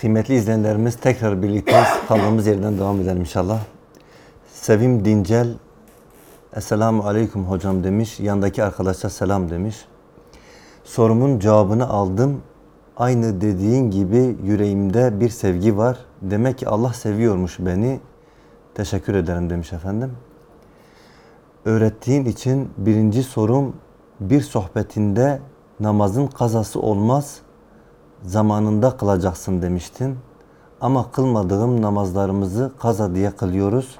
Kıymetli izleyenlerimiz tekrar birlikteyiz. Kaldığımız yerden devam edelim inşallah. Sevim Dincel, Esselamu Aleyküm hocam demiş. Yandaki arkadaşa selam demiş. Sorumun cevabını aldım. Aynı dediğin gibi yüreğimde bir sevgi var. Demek ki Allah seviyormuş beni. Teşekkür ederim demiş efendim. Öğrettiğin için birinci sorum bir sohbetinde namazın kazası olmaz zamanında kılacaksın demiştin. Ama kılmadığım namazlarımızı kaza diye kılıyoruz.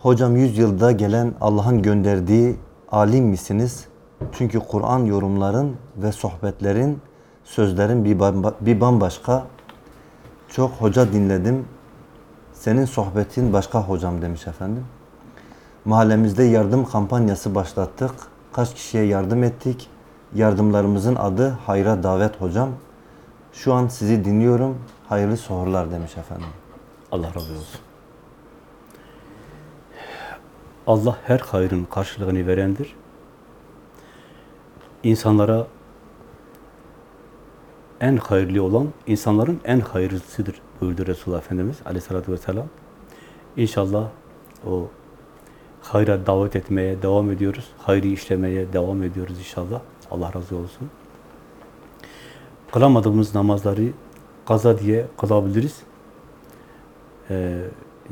Hocam yüzyılda gelen Allah'ın gönderdiği alim misiniz? Çünkü Kur'an yorumların ve sohbetlerin, sözlerin bir, bamba- bir bambaşka. Çok hoca dinledim. Senin sohbetin başka hocam demiş efendim. Mahallemizde yardım kampanyası başlattık. Kaç kişiye yardım ettik. Yardımlarımızın adı Hayra Davet Hocam. Şu an sizi dinliyorum. Hayırlı sohurlar demiş efendim. Allah razı olsun. Allah her hayrın karşılığını verendir. İnsanlara en hayırlı olan insanların en hayırlısıdır buyurdu Resulullah Efendimiz aleyhissalatü vesselam. İnşallah o hayra davet etmeye devam ediyoruz. Hayrı işlemeye devam ediyoruz inşallah. Allah razı olsun. Kılamadığımız namazları kaza diye kılabiliriz. Ee,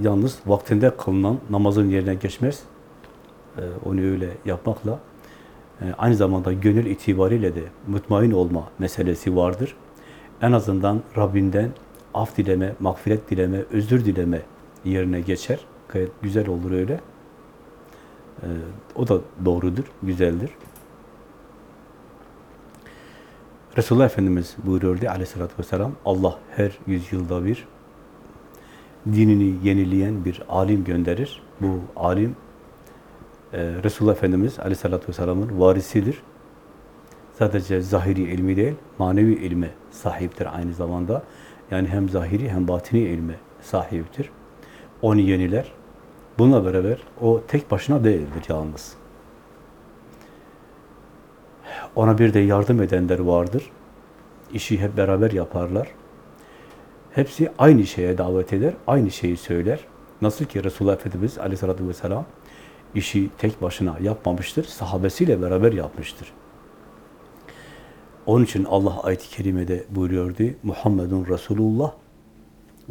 yalnız vaktinde kılınan namazın yerine geçmez. Ee, onu öyle yapmakla e, aynı zamanda gönül itibariyle de mutmain olma meselesi vardır. En azından Rabbinden af dileme, mağfiret dileme, özür dileme yerine geçer. Gayet güzel olur öyle. Ee, o da doğrudur, güzeldir. Resulullah Efendimiz buyuruyordu aleyhissalatü vesselam, Allah her yüzyılda bir dinini yenileyen bir alim gönderir. Bu alim e, Resulullah Efendimiz aleyhissalatü vesselamın varisidir. Sadece zahiri ilmi değil, manevi ilme sahiptir aynı zamanda. Yani hem zahiri hem batini ilme sahiptir. Onu yeniler. Bununla beraber o tek başına değildir yalnız. Ona bir de yardım edenler vardır. İşi hep beraber yaparlar. Hepsi aynı şeye davet eder, aynı şeyi söyler. Nasıl ki Resulullah Efendimiz aleyhissalatü vesselam işi tek başına yapmamıştır, sahabesiyle beraber yapmıştır. Onun için Allah ayet-i kerimede buyuruyordu, Muhammedun Resulullah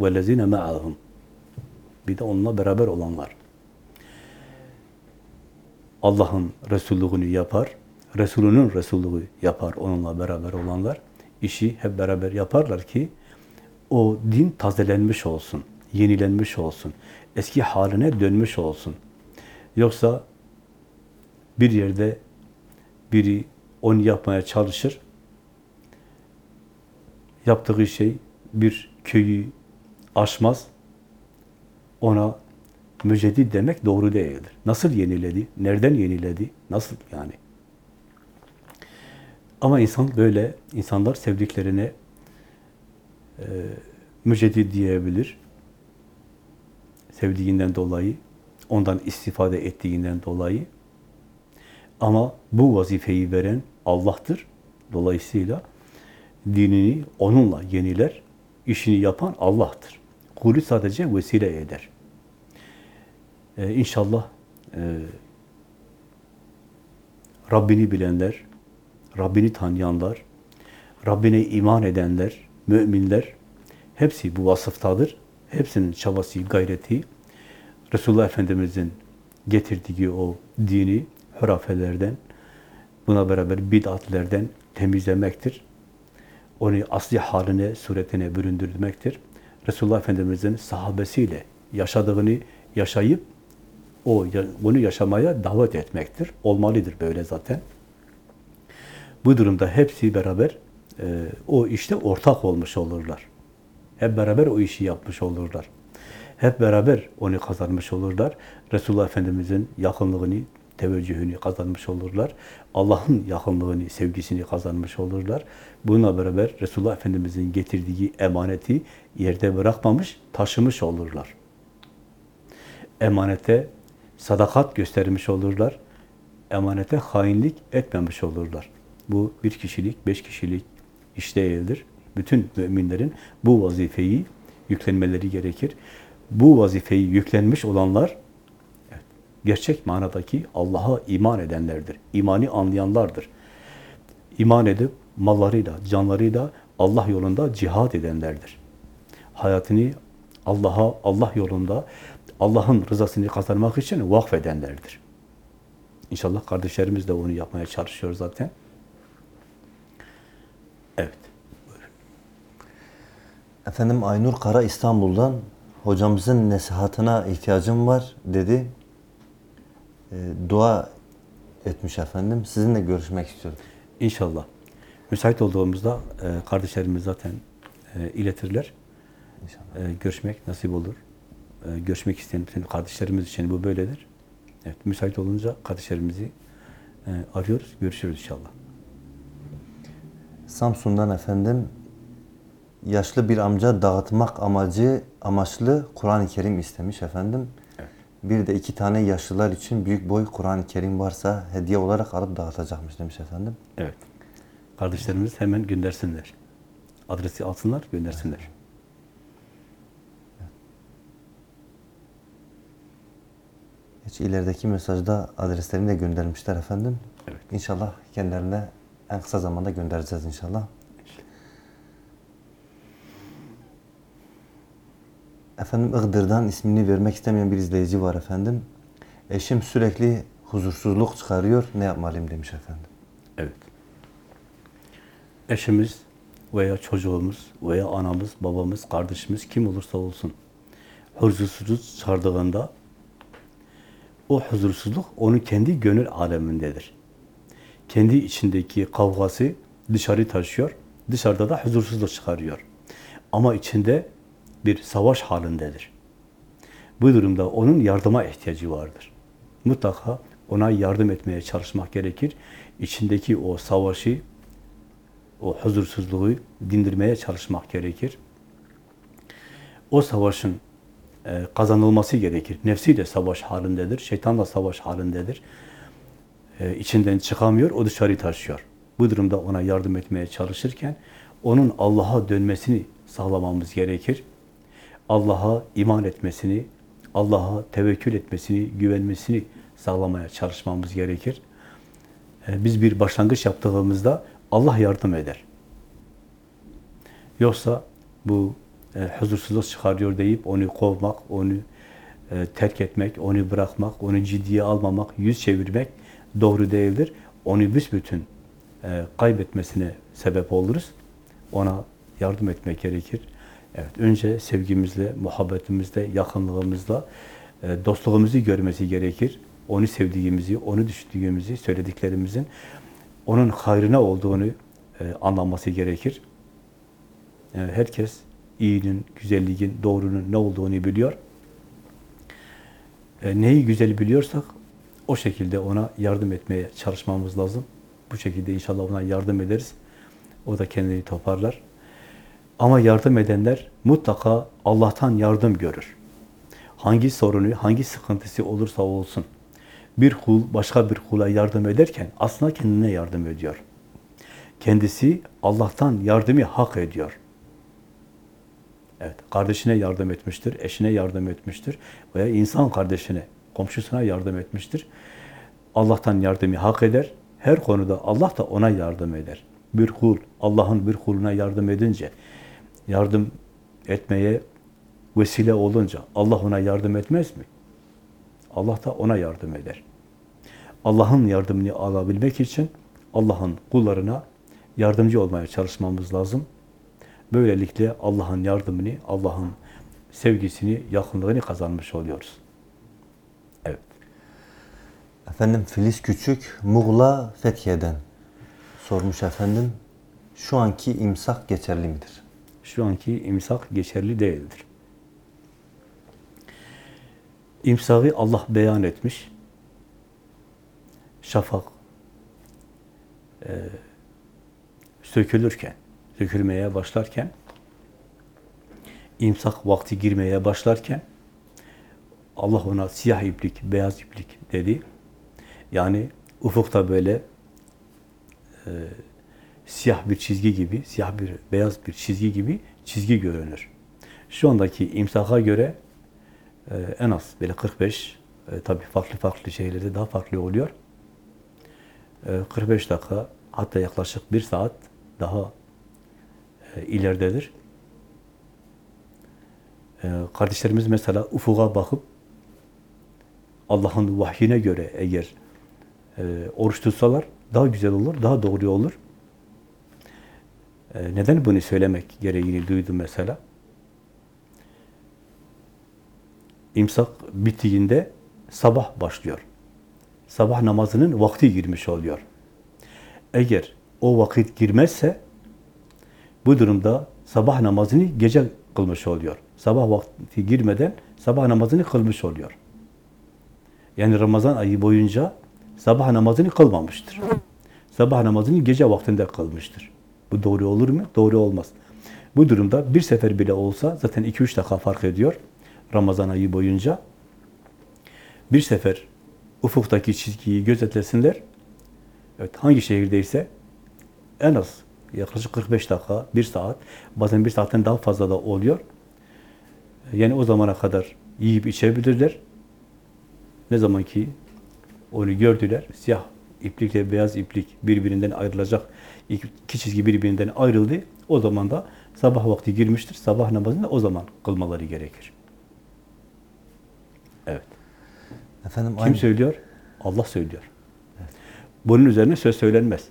lezine me'ahum. Bir de onunla beraber olanlar. Allah'ın Resulluğunu yapar, Resulünün Resulluğu yapar onunla beraber olanlar. işi hep beraber yaparlar ki o din tazelenmiş olsun, yenilenmiş olsun, eski haline dönmüş olsun. Yoksa bir yerde biri onu yapmaya çalışır, yaptığı şey bir köyü aşmaz, ona müceddit demek doğru değildir. Nasıl yeniledi? Nereden yeniledi? Nasıl yani? Ama insan böyle, insanlar sevdiklerine e, müceddit diyebilir. Sevdiğinden dolayı, ondan istifade ettiğinden dolayı. Ama bu vazifeyi veren Allah'tır. Dolayısıyla dinini onunla yeniler, işini yapan Allah'tır. Kulü sadece vesile eder. Ee, inşallah e, Rabbini bilenler, Rabbini tanıyanlar, Rabbine iman edenler, müminler, hepsi bu vasıftadır. Hepsinin çabası, gayreti, Resulullah Efendimiz'in getirdiği o dini hurafelerden, buna beraber bid'atlerden temizlemektir. Onu asli haline, suretine büründürmektir. Resulullah Efendimiz'in sahabesiyle yaşadığını yaşayıp o bunu yaşamaya davet etmektir. Olmalıdır böyle zaten. Bu durumda hepsi beraber e, o işte ortak olmuş olurlar. Hep beraber o işi yapmış olurlar. Hep beraber onu kazanmış olurlar. Resulullah Efendimiz'in yakınlığını, teveccühünü kazanmış olurlar. Allah'ın yakınlığını, sevgisini kazanmış olurlar. Bununla beraber Resulullah Efendimiz'in getirdiği emaneti yerde bırakmamış, taşımış olurlar. Emanete sadakat göstermiş olurlar. Emanete hainlik etmemiş olurlar. Bu bir kişilik, beş kişilik iş değildir. bütün müminlerin bu vazifeyi yüklenmeleri gerekir. Bu vazifeyi yüklenmiş olanlar gerçek manadaki Allah'a iman edenlerdir. İmani anlayanlardır. İman edip mallarıyla, canlarıyla Allah yolunda cihad edenlerdir. Hayatını Allah'a, Allah yolunda Allah'ın rızasını kazanmak için vakfedenlerdir. İnşallah kardeşlerimiz de onu yapmaya çalışıyor zaten. Evet. Efendim Aynur Kara İstanbul'dan hocamızın nasihatına ihtiyacım var dedi. Ee, dua etmiş efendim. Sizinle görüşmek istiyorum. İnşallah. Müsait olduğumuzda e, kardeşlerimiz zaten e, iletirler. İnşallah. E, görüşmek nasip olur. E, görüşmek isteyen bütün kardeşlerimiz için bu böyledir. Evet, müsait olunca kardeşlerimizi e, arıyoruz, görüşürüz inşallah. Samsun'dan efendim yaşlı bir amca dağıtmak amacı amaçlı Kur'an-ı Kerim istemiş efendim. Evet. Bir de iki tane yaşlılar için büyük boy Kur'an-ı Kerim varsa hediye olarak alıp dağıtacakmış demiş efendim. Evet. Kardeşlerimiz hemen göndersinler. Adresi alsınlar, göndersinler. Hiç ilerideki mesajda adreslerini de göndermişler efendim. Evet. İnşallah kendilerine en kısa zamanda göndereceğiz inşallah. Efendim Iğdır'dan ismini vermek istemeyen bir izleyici var efendim. Eşim sürekli huzursuzluk çıkarıyor. Ne yapmalıyım demiş efendim. Evet. Eşimiz veya çocuğumuz veya anamız, babamız, kardeşimiz kim olursa olsun huzursuzluk çıkardığında o huzursuzluk onun kendi gönül alemindedir. Kendi içindeki kavgası dışarı taşıyor. Dışarıda da huzursuzluk çıkarıyor. Ama içinde bir savaş halindedir. Bu durumda onun yardıma ihtiyacı vardır. Mutlaka ona yardım etmeye çalışmak gerekir. İçindeki o savaşı, o huzursuzluğu dindirmeye çalışmak gerekir. O savaşın e, kazanılması gerekir. Nefsi savaş halindedir, şeytan da savaş halindedir. E, içinden çıkamıyor, o dışarı taşıyor. Bu durumda ona yardım etmeye çalışırken onun Allah'a dönmesini sağlamamız gerekir. Allah'a iman etmesini, Allah'a tevekkül etmesini, güvenmesini sağlamaya çalışmamız gerekir. E, Biz bir başlangıç yaptığımızda Allah yardım eder. Yoksa bu e, huzursuzluk çıkarıyor deyip onu kovmak, onu e, terk etmek, onu bırakmak, onu ciddiye almamak, yüz çevirmek doğru değildir. Onu büsbütün e, kaybetmesine sebep oluruz. Ona yardım etmek gerekir. Evet, önce sevgimizle, muhabbetimizle, yakınlığımızla e, dostluğumuzu görmesi gerekir. Onu sevdiğimizi, onu düşündüğümüzü, söylediklerimizin onun hayrına olduğunu e, anlaması gerekir. Yani herkes iyinin, güzelliğin, doğrunun ne olduğunu biliyor. E, neyi güzel biliyorsak o şekilde ona yardım etmeye çalışmamız lazım. Bu şekilde inşallah ona yardım ederiz. O da kendini toparlar. Ama yardım edenler mutlaka Allah'tan yardım görür. Hangi sorunu, hangi sıkıntısı olursa olsun. Bir kul başka bir kula yardım ederken aslında kendine yardım ediyor. Kendisi Allah'tan yardımı hak ediyor. Evet, kardeşine yardım etmiştir, eşine yardım etmiştir veya insan kardeşine, komşusuna yardım etmiştir. Allah'tan yardımı hak eder. Her konuda Allah da ona yardım eder. Bir kul, Allah'ın bir kuluna yardım edince, yardım etmeye vesile olunca Allah ona yardım etmez mi? Allah da ona yardım eder. Allah'ın yardımını alabilmek için Allah'ın kullarına yardımcı olmaya çalışmamız lazım. Böylelikle Allah'ın yardımını, Allah'ın sevgisini, yakınlığını kazanmış oluyoruz. Efendim Filiz Küçük Muğla Fethiye'den sormuş efendim. Şu anki imsak geçerli midir? Şu anki imsak geçerli değildir. İmsakı Allah beyan etmiş. Şafak e, sökülürken, sökülmeye başlarken, imsak vakti girmeye başlarken Allah ona siyah iplik, beyaz iplik dedi. Yani ufukta böyle e, siyah bir çizgi gibi, siyah bir beyaz bir çizgi gibi çizgi görünür. Şu andaki imsaka göre e, en az böyle 45, e, tabii farklı farklı şeylerde daha farklı oluyor. E, 45 dakika hatta yaklaşık bir saat daha e, ileridedir. E, kardeşlerimiz mesela ufuğa bakıp Allah'ın vahyine göre eğer e, oruç tutsalar daha güzel olur, daha doğru olur. E, neden bunu söylemek gereğini duydum mesela? İmsak bittiğinde sabah başlıyor. Sabah namazının vakti girmiş oluyor. Eğer o vakit girmezse bu durumda sabah namazını gece kılmış oluyor. Sabah vakti girmeden sabah namazını kılmış oluyor. Yani Ramazan ayı boyunca sabah namazını kılmamıştır. Sabah namazını gece vaktinde kılmıştır. Bu doğru olur mu? Doğru olmaz. Bu durumda bir sefer bile olsa zaten 2-3 dakika fark ediyor Ramazan ayı boyunca. Bir sefer ufuktaki çizgiyi gözetlesinler. Evet, hangi şehirdeyse en az yaklaşık 45 dakika, 1 saat, bazen 1 saatten daha fazla da oluyor. Yani o zamana kadar yiyip içebilirler. Ne zaman ki onu gördüler, siyah iplikle beyaz iplik birbirinden ayrılacak, iki çizgi birbirinden ayrıldı. O zaman da sabah vakti girmiştir. Sabah namazını o zaman kılmaları gerekir. Evet. Efendim Kim aynı, söylüyor? Allah söylüyor. Bunun üzerine söz söylenmez.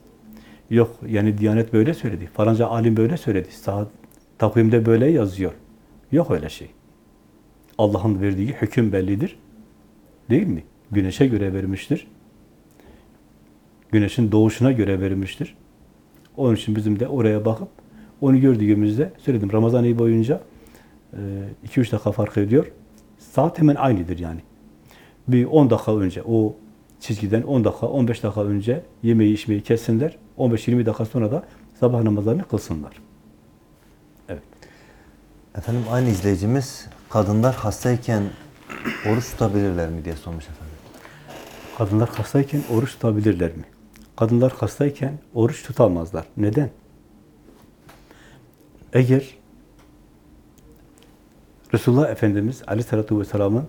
Yok yani Diyanet böyle söyledi. Falanca alim böyle söyledi. Saat takvimde böyle yazıyor. Yok öyle şey. Allah'ın verdiği hüküm bellidir. Değil mi? Güneşe göre vermiştir. Güneşin doğuşuna göre verilmiştir. Onun için bizim de oraya bakıp onu gördüğümüzde söyledim Ramazan ayı boyunca 2-3 dakika fark ediyor. Saat hemen aynıdır yani. Bir 10 dakika önce o çizgiden 10 dakika, 15 dakika önce yemeği içmeyi kessinler. 15-20 dakika sonra da sabah namazlarını kılsınlar. Evet. efendim aynı izleyicimiz kadınlar hastayken oruç tutabilirler mi diye sormuş efendim. Kadınlar hastayken oruç tutabilirler mi? Kadınlar hastayken oruç tutamazlar. Neden? Eğer Resulullah Efendimiz Aleyhisselatü Vesselam'ın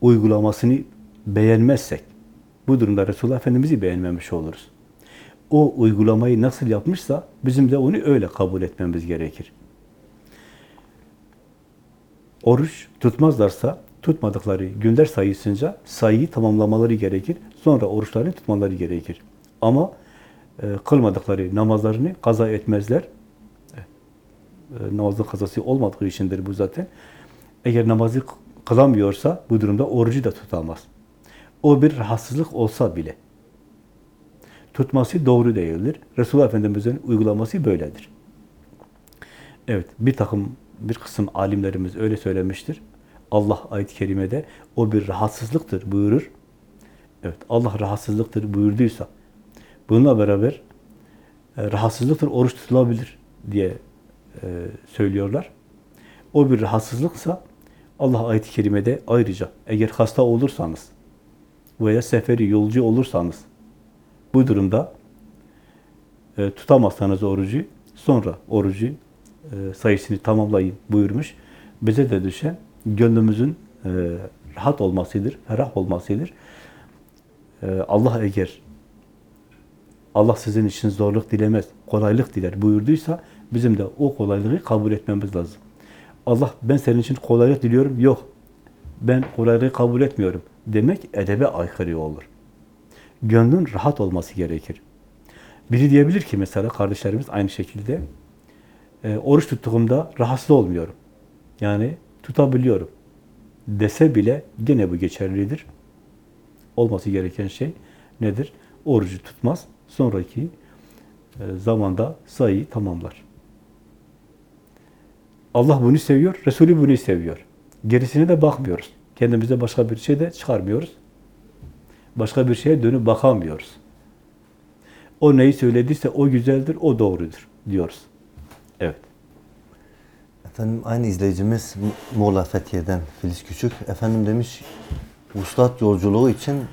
uygulamasını beğenmezsek, bu durumda Resulullah Efendimiz'i beğenmemiş oluruz. O uygulamayı nasıl yapmışsa bizim de onu öyle kabul etmemiz gerekir. Oruç tutmazlarsa tutmadıkları günler sayısınca sayıyı tamamlamaları gerekir. Sonra oruçlarını tutmaları gerekir. Ama e, kılmadıkları namazlarını kaza etmezler. E, namazın kazası olmadığı içindir bu zaten. Eğer namazı kılamıyorsa bu durumda orucu da tutamaz. O bir rahatsızlık olsa bile. Tutması doğru değildir. Resulullah Efendimiz'in uygulaması böyledir. Evet, bir takım, bir kısım alimlerimiz öyle söylemiştir. Allah ayet-i kerimede o bir rahatsızlıktır buyurur. Evet, Allah rahatsızlıktır buyurduysa, bununla beraber e, rahatsızlıktır, oruç tutulabilir diye e, söylüyorlar. O bir rahatsızlıksa Allah ayet-i kerimede ayrıca eğer hasta olursanız veya seferi yolcu olursanız bu durumda e, tutamazsanız orucu sonra orucu e, sayısını tamamlayın buyurmuş. Bize de düşen gönlümüzün e, rahat olmasıdır, ferah olmasıdır. E, Allah eğer Allah sizin için zorluk dilemez, kolaylık diler buyurduysa bizim de o kolaylığı kabul etmemiz lazım. Allah ben senin için kolaylık diliyorum. Yok. Ben kolaylığı kabul etmiyorum. Demek edebe aykırı olur. Gönlün rahat olması gerekir. Biri diyebilir ki mesela kardeşlerimiz aynı şekilde e, oruç tuttuğumda rahatsız olmuyorum. Yani tutabiliyorum. Dese bile gene bu geçerlidir. Olması gereken şey nedir? Orucu tutmaz. Sonraki e, zamanda sayıyı tamamlar. Allah bunu seviyor, Resulü bunu seviyor. Gerisine de bakmıyoruz. Kendimize başka bir şey de çıkarmıyoruz. Başka bir şeye dönüp bakamıyoruz. O neyi söylediyse o güzeldir, o doğrudur diyoruz. Evet. Efendim aynı izleyicimiz Muğla Fethiye'den Filiz Küçük. Efendim demiş, vuslat yolculuğu için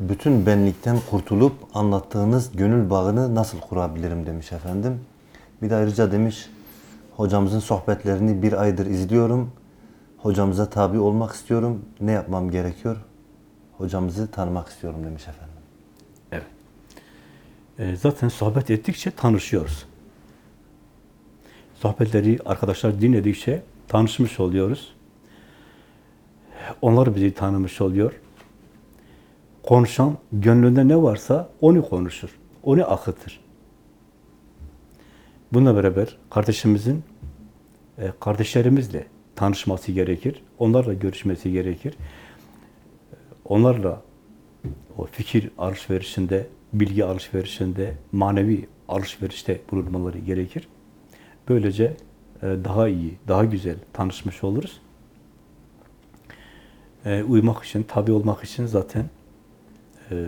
bütün benlikten kurtulup anlattığınız gönül bağını nasıl kurabilirim demiş efendim. Bir de ayrıca demiş hocamızın sohbetlerini bir aydır izliyorum. Hocamıza tabi olmak istiyorum. Ne yapmam gerekiyor? Hocamızı tanımak istiyorum demiş efendim. Evet. E, zaten sohbet ettikçe tanışıyoruz. Sohbetleri arkadaşlar dinledikçe tanışmış oluyoruz. Onlar bizi tanımış oluyor. Konuşan gönlünde ne varsa onu konuşur. Onu akıtır. Bununla beraber kardeşimizin e, kardeşlerimizle tanışması gerekir. Onlarla görüşmesi gerekir. Onlarla o fikir alışverişinde, bilgi alışverişinde, manevi alışverişte bulunmaları gerekir. Böylece e, daha iyi, daha güzel tanışmış oluruz. E, uymak için, tabi olmak için zaten e,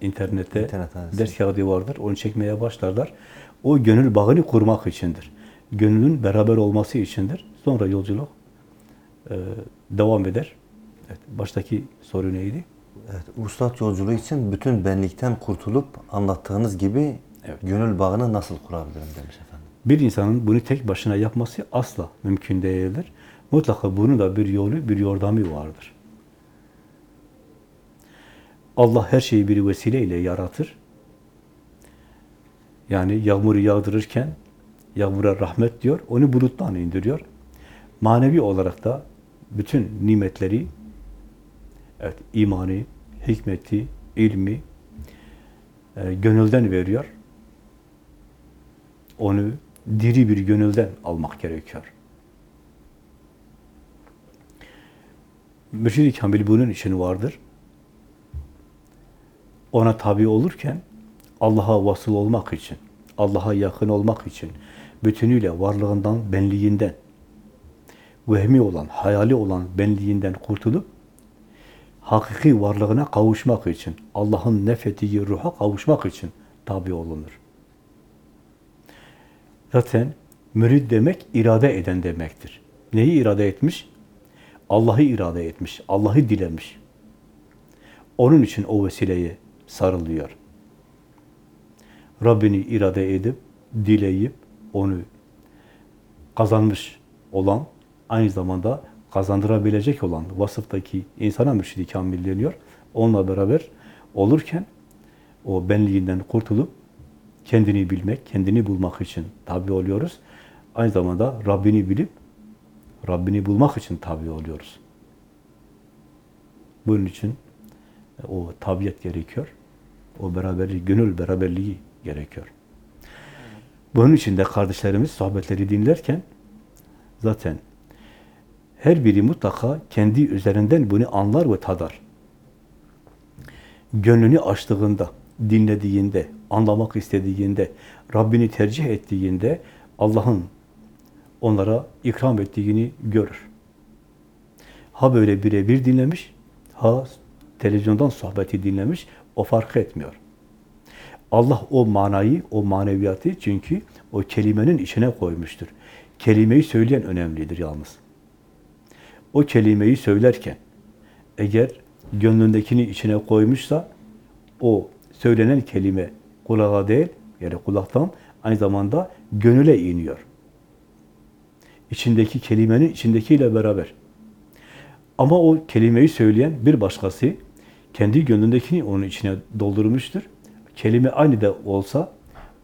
internette İnternet adresi. ders kağıdı vardır. Onu çekmeye başlarlar. O gönül bağını kurmak içindir. Gönlün beraber olması içindir. Sonra yolculuk e, devam eder. Evet, baştaki soru neydi? Evet, Vuslat yolculuğu için bütün benlikten kurtulup anlattığınız gibi Evet. gönül bağını nasıl kurabilirim demiş. Bir insanın bunu tek başına yapması asla mümkün değildir. Mutlaka bunun da bir yolu, bir yordamı vardır. Allah her şeyi bir vesileyle yaratır. Yani yağmuru yağdırırken yağmura rahmet diyor, onu buluttan indiriyor. Manevi olarak da bütün nimetleri, evet imanı, hikmeti, ilmi e, gönülden veriyor. Onu diri bir gönülden almak gerekiyor. Mürşid-i Kamil bunun için vardır. Ona tabi olurken Allah'a vasıl olmak için, Allah'a yakın olmak için, bütünüyle varlığından, benliğinden, vehmi olan, hayali olan benliğinden kurtulup hakiki varlığına kavuşmak için, Allah'ın nefettiği ruha kavuşmak için tabi olunur. Zaten mürid demek irade eden demektir. Neyi irade etmiş? Allah'ı irade etmiş, Allah'ı dilemiş. Onun için o vesileye sarılıyor. Rabbini irade edip, dileyip, onu kazanmış olan, aynı zamanda kazandırabilecek olan vasıftaki insana mürşidi kamil deniyor. Onunla beraber olurken o benliğinden kurtulup kendini bilmek, kendini bulmak için tabi oluyoruz. Aynı zamanda Rabbini bilip Rabbini bulmak için tabi oluyoruz. Bunun için o tabiat gerekiyor. O beraberlik, gönül beraberliği gerekiyor. Bunun için de kardeşlerimiz sohbetleri dinlerken zaten her biri mutlaka kendi üzerinden bunu anlar ve tadar. Gönlünü açtığında, dinlediğinde, anlamak istediğinde, Rabbini tercih ettiğinde Allah'ın onlara ikram ettiğini görür. Ha böyle birebir dinlemiş, ha televizyondan sohbeti dinlemiş, o fark etmiyor. Allah o manayı, o maneviyatı çünkü o kelimenin içine koymuştur. Kelimeyi söyleyen önemlidir yalnız. O kelimeyi söylerken eğer gönlündekini içine koymuşsa o söylenen kelime kulağa değil, yani kulaktan aynı zamanda gönüle iniyor. İçindeki kelimenin içindekiyle beraber. Ama o kelimeyi söyleyen bir başkası kendi gönlündekini onun içine doldurmuştur. Kelime aynı da olsa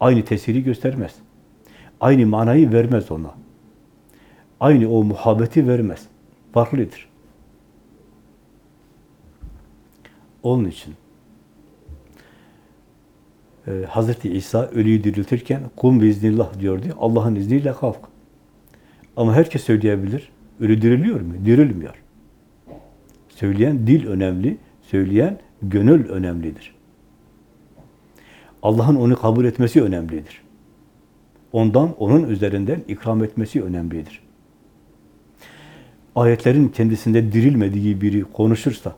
aynı tesiri göstermez. Aynı manayı vermez ona. Aynı o muhabbeti vermez. Farklıdır. Onun için Hazreti İsa ölüyü diriltirken kum biiznillah diyordu. Allah'ın izniyle kalk. Ama herkes söyleyebilir. Ölü diriliyor mu? Dirilmiyor. Söyleyen dil önemli, söyleyen gönül önemlidir. Allah'ın onu kabul etmesi önemlidir. Ondan, onun üzerinden ikram etmesi önemlidir. Ayetlerin kendisinde dirilmediği biri konuşursa,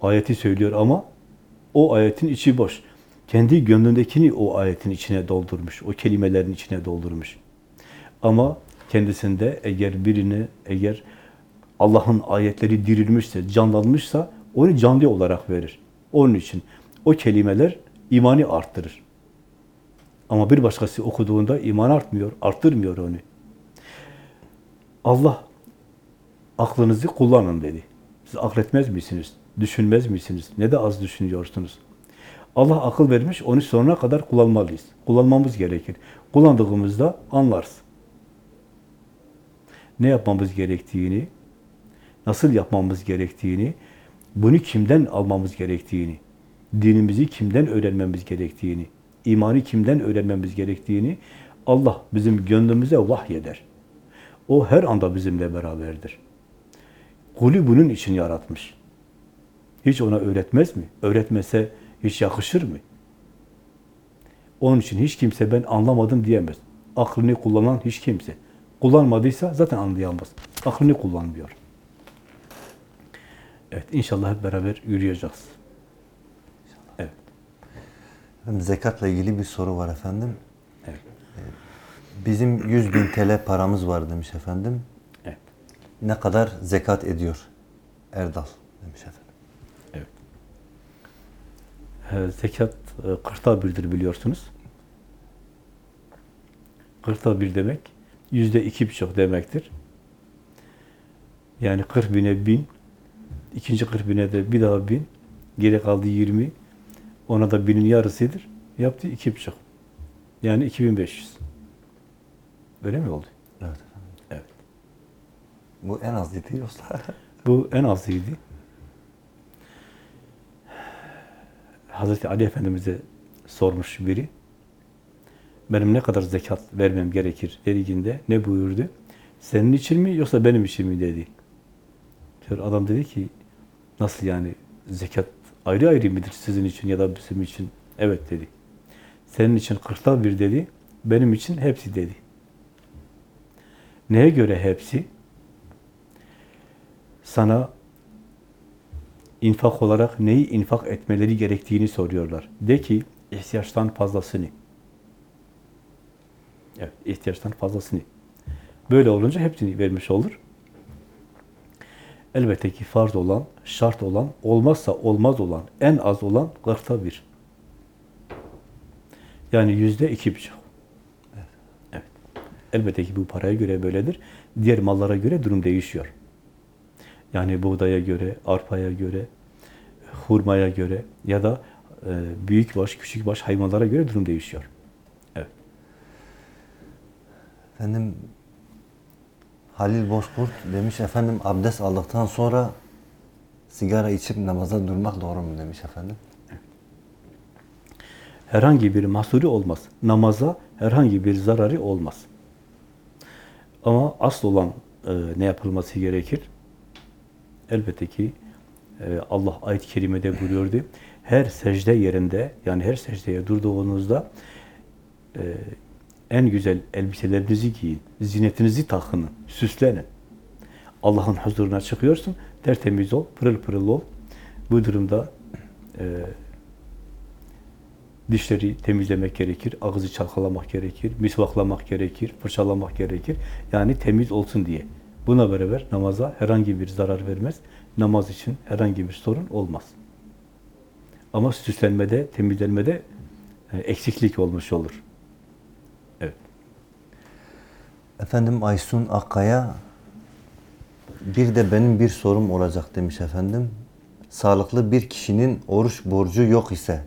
ayeti söylüyor ama o ayetin içi boş. Kendi gönlündekini o ayetin içine doldurmuş, o kelimelerin içine doldurmuş. Ama kendisinde eğer birini, eğer Allah'ın ayetleri dirilmişse, canlanmışsa Onu canlı olarak verir. Onun için o kelimeler imani arttırır. Ama bir başkası okuduğunda iman artmıyor, arttırmıyor onu. Allah aklınızı kullanın dedi. Siz akletmez misiniz? Düşünmez misiniz? Ne de az düşünüyorsunuz? Allah akıl vermiş, onu sonuna kadar kullanmalıyız. Kullanmamız gerekir. Kullandığımızda anlarız. Ne yapmamız gerektiğini, nasıl yapmamız gerektiğini, bunu kimden almamız gerektiğini, dinimizi kimden öğrenmemiz gerektiğini, imanı kimden öğrenmemiz gerektiğini Allah bizim gönlümüze vahyeder. O her anda bizimle beraberdir. Kulü bunun için yaratmış. Hiç ona öğretmez mi? Öğretmese hiç yakışır mı? Onun için hiç kimse ben anlamadım diyemez. Aklını kullanan hiç kimse. Kullanmadıysa zaten anlayamaz. Aklını kullanmıyor. Evet, inşallah hep beraber yürüyeceğiz. Evet. Efendim, Zekatla ilgili bir soru var efendim. Evet. Bizim 100 bin TL paramız var demiş efendim. Evet. Ne kadar zekat ediyor Erdal demiş efendim. Ee, zekat e, kırkta birdir biliyorsunuz. Kırkta bir demek yüzde iki birçok demektir. Yani 40 bine bin, ikinci 40 bine de bir daha bin, geri kaldı 20, ona da binin yarısıdır. Yaptı iki birçok. Yani 2500. Öyle mi oldu? Evet. Evet. Bu en az değil yoksa. Bu en azıydı. Hazreti Ali Efendimiz'e sormuş biri. Benim ne kadar zekat vermem gerekir dediğinde ne buyurdu? Senin için mi yoksa benim için mi dedi. Adam dedi ki nasıl yani zekat ayrı ayrı midir sizin için ya da bizim için? Evet dedi. Senin için kırkta bir dedi, benim için hepsi dedi. Neye göre hepsi? Sana infak olarak neyi infak etmeleri gerektiğini soruyorlar. De ki ihtiyaçtan fazlasını. Evet, ihtiyaçtan fazlasını. Böyle olunca hepsini vermiş olur. Elbette ki farz olan, şart olan, olmazsa olmaz olan, en az olan kırkta bir. Yani yüzde iki buçuk. Evet. Elbette ki bu paraya göre böyledir. Diğer mallara göre durum değişiyor. Yani buğdaya göre, arpaya göre, hurmaya göre ya da e, büyük baş, küçük baş hayvanlara göre durum değişiyor. Evet. Efendim Halil Bozkurt demiş efendim abdest aldıktan sonra sigara içip namaza durmak doğru mu demiş efendim. Herhangi bir mahsuri olmaz. Namaza herhangi bir zararı olmaz. Ama asıl olan e, ne yapılması gerekir? Elbette ki e, Allah ayet-i kerimede buyuruyordu. Her secde yerinde yani her secdeye durduğunuzda e, en güzel elbiselerinizi giyin, zinetinizi takının, süslenin. Allah'ın huzuruna çıkıyorsun, tertemiz ol, pırıl pırıl ol. Bu durumda e, dişleri temizlemek gerekir, ağzı çalkalamak gerekir, misvaklamak gerekir, fırçalamak gerekir. Yani temiz olsun diye. Buna beraber namaza herhangi bir zarar vermez. Namaz için herhangi bir sorun olmaz. Ama süslenmede, temizlenmede e, eksiklik olmuş olur. Evet. Efendim Aysun Akkaya bir de benim bir sorum olacak demiş efendim. Sağlıklı bir kişinin oruç borcu yok ise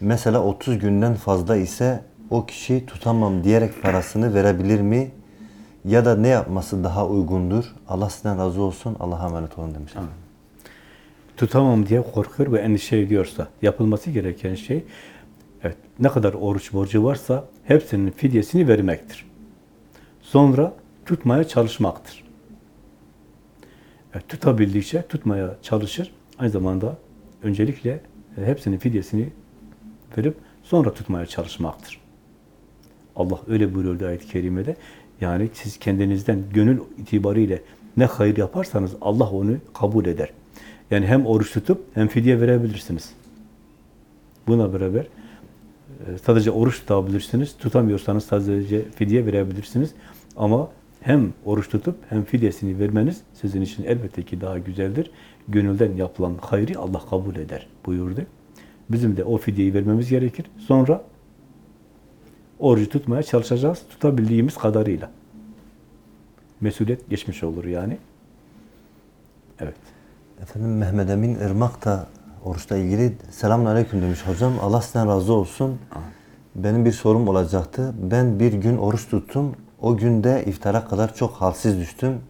mesela 30 günden fazla ise o kişi tutamam diyerek parasını verebilir mi? Ya da ne yapması daha uygundur? Allah sizden razı olsun. Allah'a emanet olun demiş. Tutamam diye korkuyor ve endişe ediyorsa yapılması gereken şey evet, ne kadar oruç borcu varsa hepsinin fidyesini vermektir. Sonra tutmaya çalışmaktır. Evet, tutabildikçe tutmaya çalışır. Aynı zamanda öncelikle e, hepsinin fidyesini verip sonra tutmaya çalışmaktır. Allah öyle buyuruyordu ayet-i kerimede. Yani siz kendinizden gönül itibariyle ne hayır yaparsanız Allah onu kabul eder. Yani hem oruç tutup hem fidye verebilirsiniz. Buna beraber e, sadece oruç tutabilirsiniz. Tutamıyorsanız sadece fidye verebilirsiniz. Ama hem oruç tutup hem fidyesini vermeniz sizin için elbette ki daha güzeldir. Gönülden yapılan hayri Allah kabul eder buyurdu. Bizim de o fidyeyi vermemiz gerekir. Sonra orucu tutmaya çalışacağız tutabildiğimiz kadarıyla. Mesuliyet geçmiş olur yani. Evet. Efendim Mehmet Emin Irmak da oruçla ilgili selamun aleyküm demiş hocam. Allah sizden razı olsun. Benim bir sorum olacaktı. Ben bir gün oruç tuttum. O günde iftara kadar çok halsiz düştüm.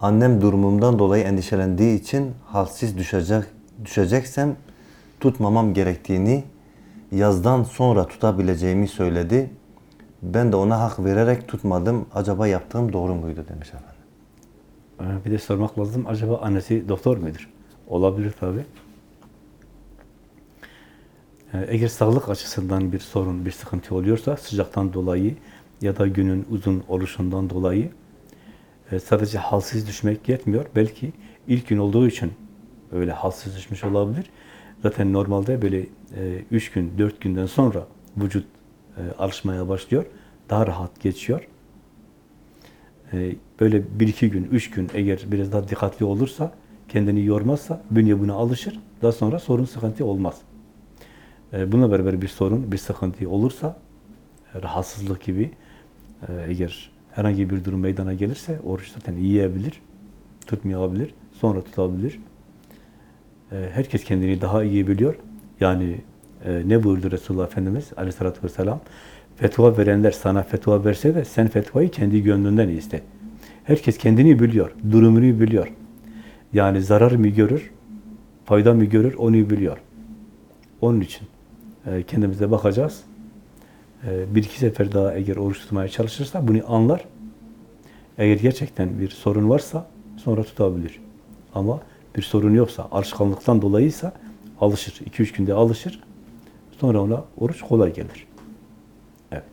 Annem durumumdan dolayı endişelendiği için halsiz düşecek düşeceksem tutmamam gerektiğini yazdan sonra tutabileceğimi söyledi. Ben de ona hak vererek tutmadım. Acaba yaptığım doğru muydu demiş efendim. Bir de sormak lazım. Acaba annesi doktor mudur? Olabilir tabii. Eğer sağlık açısından bir sorun, bir sıkıntı oluyorsa sıcaktan dolayı ya da günün uzun oluşundan dolayı e, sadece halsiz düşmek yetmiyor. Belki ilk gün olduğu için öyle halsiz düşmüş olabilir. Zaten normalde böyle e, üç gün, dört günden sonra vücut e, alışmaya başlıyor. Daha rahat geçiyor. Ee, böyle bir iki gün, üç gün eğer biraz daha dikkatli olursa, kendini yormazsa bünye buna alışır. Daha sonra sorun, sıkıntı olmaz. Bununla beraber bir sorun, bir sıkıntı olursa, e, rahatsızlık gibi e, eğer herhangi bir durum meydana gelirse oruç zaten yiyebilir, tutmayabilir, sonra tutabilir. Herkes kendini daha iyi biliyor. Yani e, ne buyurdu Resulullah Efendimiz aleyhissalatü vesselam? Fetva verenler sana fetva verse de sen fetvayı kendi gönlünden iste. Herkes kendini biliyor, durumunu biliyor. Yani zarar mı görür, fayda mı görür onu biliyor. Onun için e, kendimize bakacağız. E, bir iki sefer daha eğer oruç tutmaya çalışırsa bunu anlar. Eğer gerçekten bir sorun varsa sonra tutabilir. Ama bir sorun yoksa, alışkanlıktan dolayıysa alışır. 2-3 günde alışır. Sonra ona oruç kolay gelir. Evet.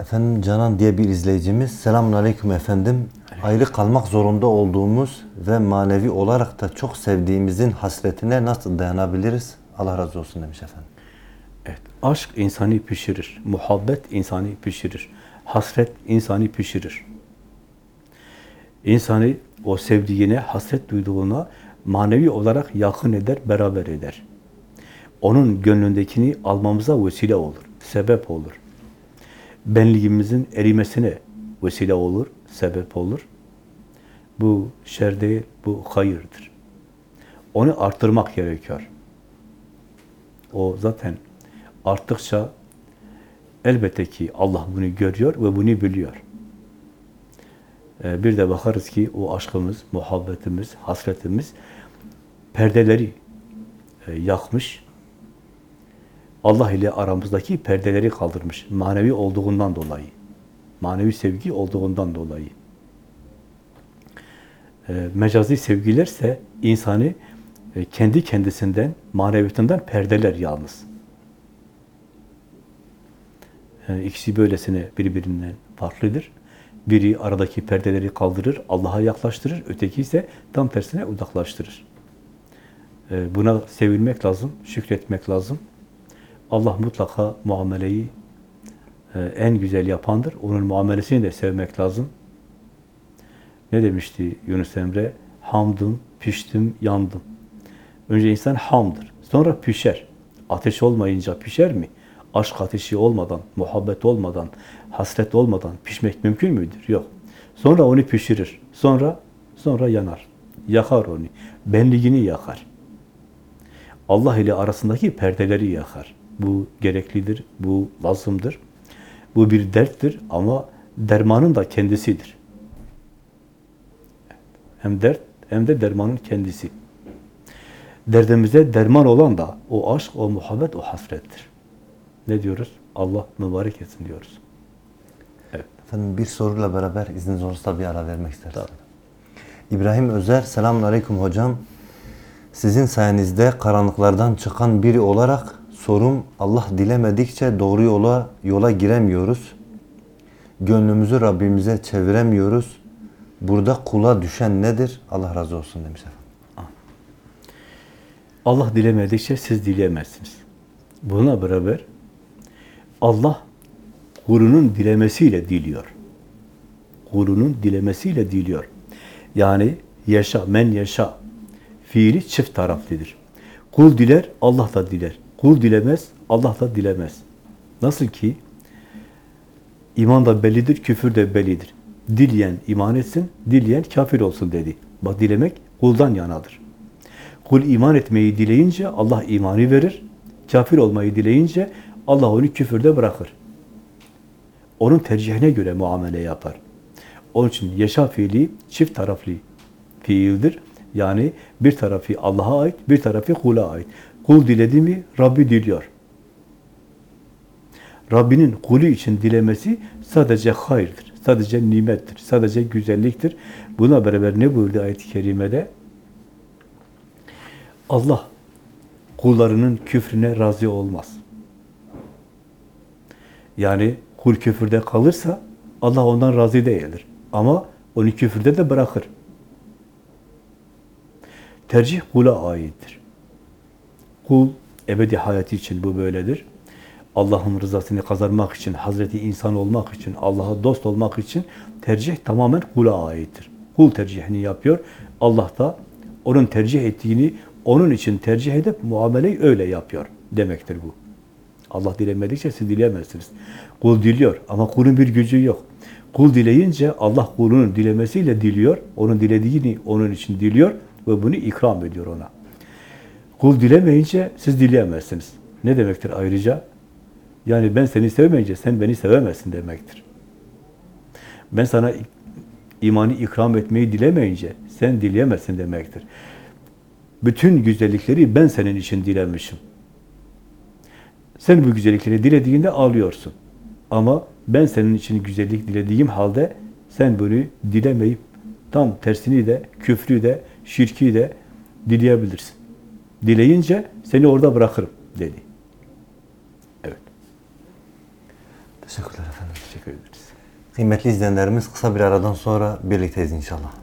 Efendim Canan diye bir izleyicimiz. Selamun aleyküm efendim. Ayrı kalmak zorunda olduğumuz ve manevi olarak da çok sevdiğimizin hasretine nasıl dayanabiliriz? Allah razı olsun demiş efendim. Evet. Aşk insanı pişirir. Muhabbet insanı pişirir. Hasret insanı pişirir. İnsanı o sevdiğine, hasret duyduğuna manevi olarak yakın eder, beraber eder. Onun gönlündekini almamıza vesile olur, sebep olur. Benliğimizin erimesine vesile olur, sebep olur. Bu şer değil, bu hayırdır. Onu arttırmak gerekiyor. O zaten arttıkça elbette ki Allah bunu görüyor ve bunu biliyor. Ee, Bir de bakarız ki o aşkımız, muhabbetimiz, hasretimiz perdeleri e, yakmış. Allah ile aramızdaki perdeleri kaldırmış. Manevi olduğundan dolayı. Manevi sevgi olduğundan dolayı. E, Mecazi sevgilerse insanı e, kendi kendisinden, maneviyatından perdeler yalnız. Yani ikisi böylesine birbirinden farklıdır. Biri aradaki perdeleri kaldırır, Allah'a yaklaştırır. Öteki ise tam tersine uzaklaştırır. Ee, Buna sevilmek lazım, şükretmek lazım. Allah mutlaka muameleyi e, en güzel yapandır. Onun muamelesini de sevmek lazım. Ne demişti Yunus Emre? Hamdım, piştim, yandım. Önce insan hamdır. Sonra pişer. Ateş olmayınca pişer mi? Aşk ateşi olmadan, muhabbet olmadan, hasret olmadan pişmek mümkün müdür? Yok. Sonra onu pişirir. Sonra sonra yanar. Yakar onu. Benliğini yakar. Allah ile arasındaki perdeleri yakar. Bu gereklidir, bu lazımdır. Bu bir derttir ama dermanın da kendisidir. Hem dert hem de dermanın kendisi. Derdimize derman olan da o aşk, o muhabbet, o hasrettir. Ne diyoruz? Allah mübarek etsin diyoruz. Evet. Efendim bir soruyla beraber izniniz olursa bir ara vermek isteriz. İbrahim Özer, selamun aleyküm hocam. Sizin sayenizde karanlıklardan çıkan biri olarak sorum Allah dilemedikçe doğru yola yola giremiyoruz. Gönlümüzü Rabbimize çeviremiyoruz. Burada kula düşen nedir? Allah razı olsun demiş efendim. Allah dilemedikçe siz dileyemezsiniz. Buna beraber Allah kulunun dilemesiyle diliyor. kulunun dilemesiyle diliyor. Yani yaşa, men yaşa fiili çift taraflıdır. Kul diler, Allah da diler. Kul dilemez, Allah da dilemez. Nasıl ki iman da bellidir, küfür de bellidir. Dileyen iman etsin, dileyen kafir olsun dedi. Bak dilemek kuldan yanadır. Kul iman etmeyi dileyince Allah imanı verir. Kafir olmayı dileyince Allah onu küfürde bırakır. Onun tercihine göre muamele yapar. Onun için yaşa fiili çift taraflı fiildir. Yani bir tarafı Allah'a ait, bir tarafı kula ait. Kul diledi mi Rabbi diliyor. Rabbinin kulü için dilemesi sadece hayırdır, sadece nimettir, sadece güzelliktir. Buna beraber ne buyurdu ayet-i kerimede? Allah kullarının küfrüne razı olmaz. Yani kul küfürde kalırsa Allah ondan razı değildir. Ama onu küfürde de bırakır. Tercih kula aittir. Kul ebedi hayatı için bu böyledir. Allah'ın rızasını kazanmak için, Hazreti insan olmak için, Allah'a dost olmak için tercih tamamen kula aittir. Kul tercihini yapıyor. Allah da onun tercih ettiğini onun için tercih edip muameleyi öyle yapıyor demektir bu. Allah dilemedikçe siz dileyemezsiniz. Kul diliyor ama kulun bir gücü yok. Kul dileyince Allah kulunun dilemesiyle diliyor. Onun dilediğini onun için diliyor ve bunu ikram ediyor ona. Kul dilemeyince siz dileyemezsiniz. Ne demektir ayrıca? Yani ben seni sevmeyince sen beni sevemezsin demektir. Ben sana imanı ikram etmeyi dilemeyince sen dileyemezsin demektir. Bütün güzellikleri ben senin için dilemişim. Sen bu güzellikleri dilediğinde ağlıyorsun. Ama ben senin için güzellik dilediğim halde sen bunu dilemeyip tam tersini de, küfrü de, şirki de dileyebilirsin. Dileyince seni orada bırakırım dedi. Evet. Teşekkürler efendim. Teşekkür ederiz. Kıymetli izleyenlerimiz kısa bir aradan sonra birlikteyiz inşallah.